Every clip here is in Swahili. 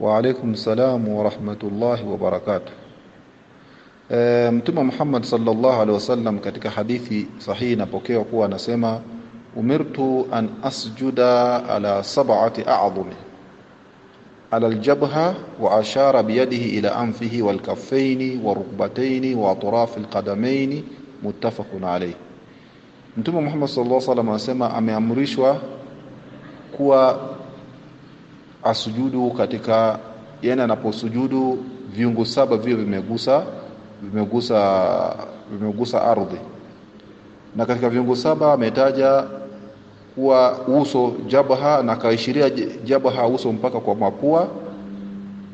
Wa alaykum salam wa rahmatullahi wa barakatuh. E, Mtume Muhammad sallallahu alaihi wasallam katika hadithi sahihi inapokewa kuwa anasema umirtu an asjuda ala sab'ati a'dhumi ala aljabha wa ashara biyadihi ila anfihi wal kaffaini wa rukbataini wa atraf alqadamaini muttafaqun alayh. Mtume Muhammad sallallahu alaihi wasallam anasema ameamrishwa kuwa asujudu katika yani anaposujudu viungo saba vile vimegusa vimegusa vimegusa ardhi. Na katika viungo saba ametaja kuwa uso jabha na kaishiria jabha uso mpaka kwa mapua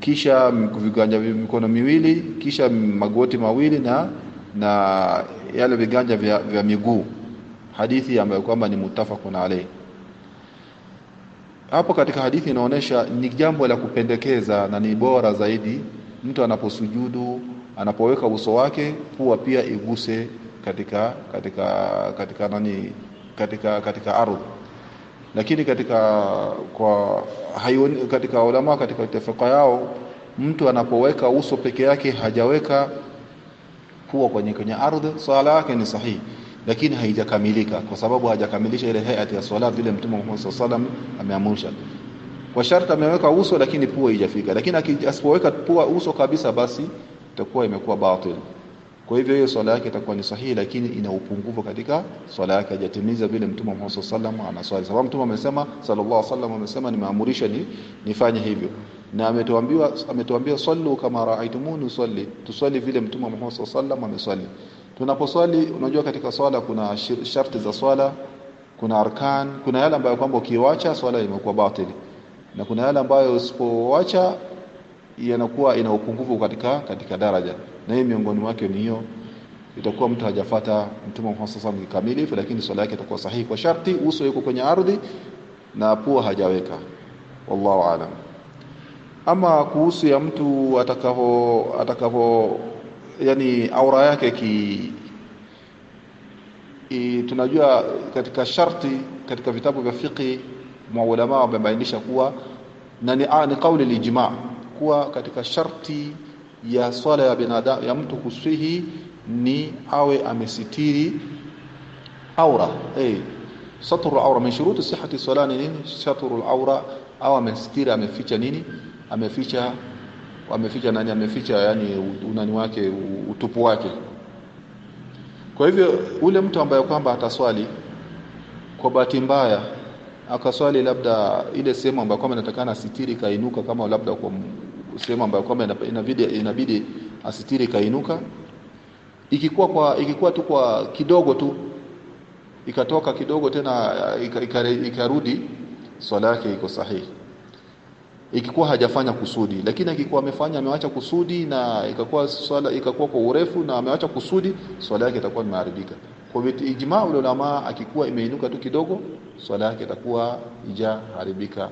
kisha viganja mikono miwili kisha magoti mawili na na yale viganja vya, vya miguu. Hadithi ambayo kwamba ni mutafaqun alayhi hapo katika hadithi inaonyesha ni jambo la kupendekeza na ni bora zaidi mtu anaposujudu anapoweka uso wake pua pia iguse katika katika katika nani katika katika ardhi. Lakini katika kwa hayoni, katika ulama katika tafaka yao mtu anapoweka uso peke yake hajaweka pua kwenye kwenye ardhi swala yake ni sahihi lakini haijakamilika kwa sababu hajakamilisha ile hayati ya swala vile mtume Muhammad sallallahu alaihi ameamrisha. Kwa sharti ameweka uso lakini pua haijafika. Lakini asipoweka pua uso kabisa basi itakuwa imekuwa batil. Kwa hivyo hiyo swala yake itakuwa ni sahihi lakini ina upungufu katika swala yake. Hajatimiza vile mtume Muhammad sallallahu alaihi anaswali. Sababu mtume amesema sallallahu alaihi wasallam amesema nimeamrisha ni nifanye hivyo. Na ametuambia ametuambia sallu kama raaitumuni usalli. Tuswali vile mtume Muhammad sallallahu alaihi ameswali tunaposwali unajua katika swala kuna sharti za swala kuna arkan kuna yale ambayo kwamba ukiwacha swala imekuwa batili na kuna yale ambayo usipowacha yanakuwa ina upungufu katika katika daraja. Na hii miongoni mwake ni hiyo. Itakuwa mtu hajafata mtume Muhammad kikamilifu lakini swala yake itakuwa sahihi kwa sharti uso yuko kwenye ardhi na pua hajaweka. Wallahu aalam ama kuhusu ya mtu atakavo atakavo yani aura yake ki i, tunajua katika sharti katika vitabu vya fiqi maulama wamebainisha kuwa na ni, ni kauli lijma kuwa katika sharti ya swala ya binadamu ya mtu kuswihi ni awe amesitiri aura. Eh satru aura min shuruti sihhati salani nini? Satru aura au amesitiri ameficha nini? Ameficha ameficha nani ameficha yani unani wake utupu wake. Kwa hivyo ule mtu ambaye kwamba ataswali kwa bahati mbaya akaswali labda ile sehemu ambayo kwamba inatakana sitiri kainuka kama labda kwa sehemu ambayo kwamba inabidi inabidi asitiri kainuka ikikuwa kwa ikikuwa tu kwa kidogo tu ikatoka kidogo tena ikarudi ika, ika, ika swala yake iko sahihi ikikuwa hajafanya kusudi. Lakini akikuwa amefanya amewacha kusudi na ikakuwa swala ikakuwa kwa urefu na amewacha kusudi swala yake itakuwa imeharibika. Kwa hivyo ijmaa ulama akikuwa imeinuka tu kidogo swala yake itakuwa ijaharibika